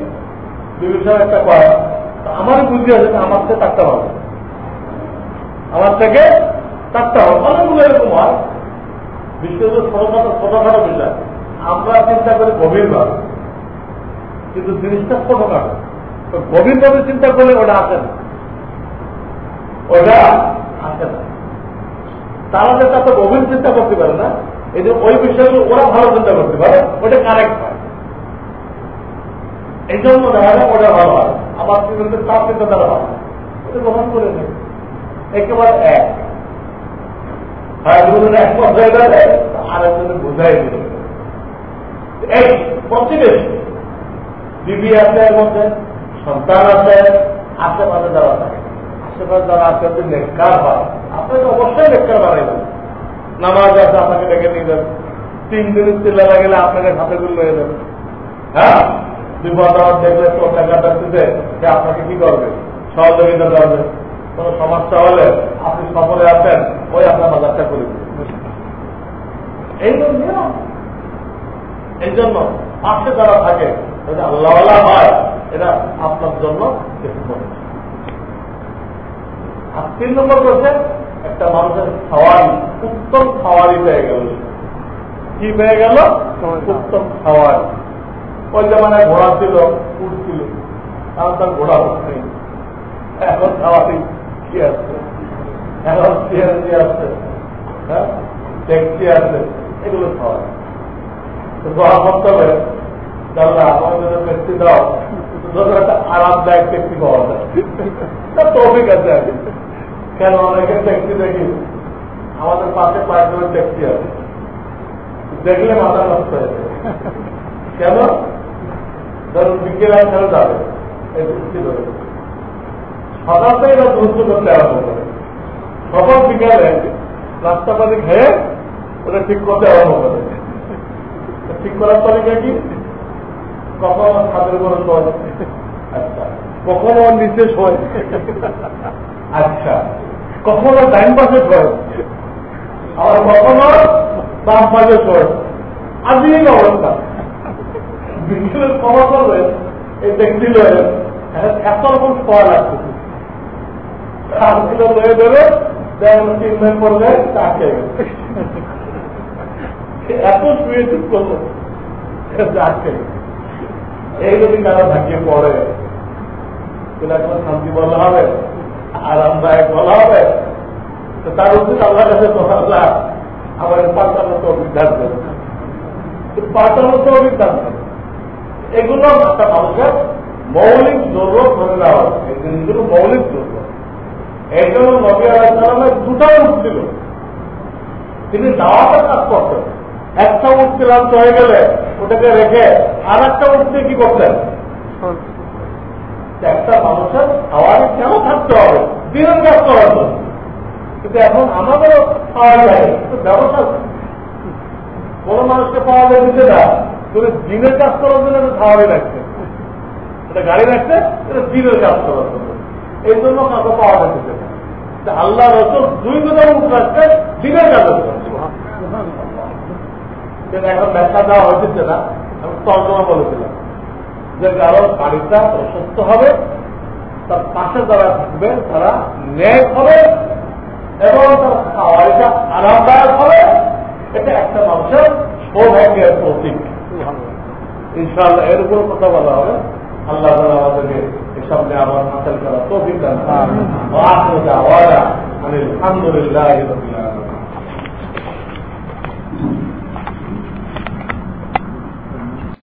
বিভিন্ন একটা করা আমার বুদ্ধি আছে আমার থেকে থাকতে হবে আমার থেকে থাকতে হবে অনেকগুলো এরকম হয়। বিশেষ করে ছোটখাটো ছোটখাটো বিষয়। আমরা চিন্তা করি গভীরভাবে কিন্তু জিনিসটা ছোটখাটো তো গভীরভাবে চিন্তা করলে ওটা আসে না। ওটা আসে না। তারা যে তো গভীর চিন্তা করতে পারে না, এই যে ওই বিষয়গুলো ওরা ভালো চিন্তা করতে পারে, ওটা কারেক্ট হয়। এই জন্য দেখা যায় ওটা ভালো হয়। আমার কিন্তু তার চিন্তা তারা ভালো ওটা গ্রহণ করে নেই একেবারে এক। হ্যাঁ হয়ে আর একজনে বোঝাই দিল। এই প্রতিবেশী বিবি আছে এর মধ্যে, সন্তান আছে, আশেপাশে যারা থাকে। আশেপাশে যারা আছে নেককার হয় আপনাকে অবশ্যই লেকচার বানাইবেন নামাজ আছে, আপনাকে ডেকে নিয়ে যাবেন তিন দিনের চিল্লা লাগলে আপনাকে হাতে গুলো নিয়ে যাবেন হ্যাঁ? বিপদ দেখলে তো টাকা দিতে সে আপনাকে কি করবে? সহযোগিতা করবে। কোন সমস্যা হলে আপনি সফলে আছেন, ওই আপনার বাজারটা করে এই নিয়ম এই জন্য পাশে যারা থাকে আল্লাহওয়ালা হয় এটা আপনার জন্য আর তিন নম্বর করছে একটা মানুষের খাওয়ারি উত্তম খাওয়ারি পেয়ে গেল। কি পেয়ে গেল? উত্তম খাওয়ারি ওই মানে ঘোড়া ছিল উঠছিল কারণ তার ঘোড়া উঠছে এখন খাওয়ারি কি আছে? এখন সিএনজি আছে? হ্যাঁ? ট্যাক্সি আছে। এগুলো খাওয়াই আরামদায়ক ট্যাক্সি পাওয়া যায়। কেন অনেকের ট্যাক্সি দেখি, আমাদের পাশে পাঁচজনের ট্যাক্সি আছে। দেখলে মাথা নষ্ট হয়ে যায়। কেন? ধরুন বিকেলে খেলে যাবে সকালটাই এরা দূরত্ব করতে আরম্ভ করে। সকাল বিকালে রাস্তা পানি খেয়ে ওটা ঠিক করতে আরম্ভ করে। ঠিক করার তালিকা কি কখনো ছাদের উপরে শোয় আচ্ছা। কখনো নিচে শোয় আচ্ছা। কখনো ডাইন পাশে শোয় আবার কখনো বাম পাশে শোয় আজই অবস্থা। বিকেলের ক্ষমা করবে এই ব্যক্তি লয়ে এত রকম শোয়া লাগছে সাতগুলো লয়ে দেবে তিন মিনিট পড়বে তাকে এত শুয়ে ঠিক করল এই যদি পড়ে কোনো শান্তি বলা হবে, আরামদায়ক বলা হবে, তো তার উচিত আল্লাহ কাছে আল্লাহ অভিজ্ঞান করে পাল্টানো তো অভিজ্ঞান করে এগুলো একটা মানুষের মৌলিক জরুরত ধরে হচ্ছে মৌলিক জরুরত এই জন্য নবী আলাইসালামের দুটো উঠছিল তিনি দাওয়াতের কাজ করতেন। একটা উঠ ক্লান্ত হয়ে গেলে ওটাকে রেখে আর একটা উঠতে কি করতেন একটা মানুষের খাওয়ারে কেন থাকতে হবে দিনের কাজ করার জন্য। কিন্তু এখন আমাদেরও পাওয়া যায় ব্যবসা কোন মানুষকে পাওয়া যায় দিতে না তুমি দিনের কাজ করার জন্য খাওয়ারে রাখছে এটা গাড়ি রাখছে এটা দিনের কাজ করার জন্য। এই জন্য কাউকে পাওয়া যাচ্ছে আল্লাহ রসুল দুই কথা মুখ রাখছে দিনের কাজের জন্য এখন ব্যাখ্যা দেওয়া হয়েছে না আমি তর্জমা বলেছিলাম যে কারও বাড়িটা প্রশস্ত হবে তার পাশে যারা থাকবে তারা ন্যায় হবে এবং তার খাওয়ারিটা আরামদায়ক হবে। এটা একটা মানুষের সৌভাগ্যের প্রতীক। ইনশাআল্লাহ এর উপর কথা বলা হবে। আল্লাহ তালা আমাদেরকে এসব আবার হাসিল করা তো বিজ্ঞান আলহামদুলিল্লাহ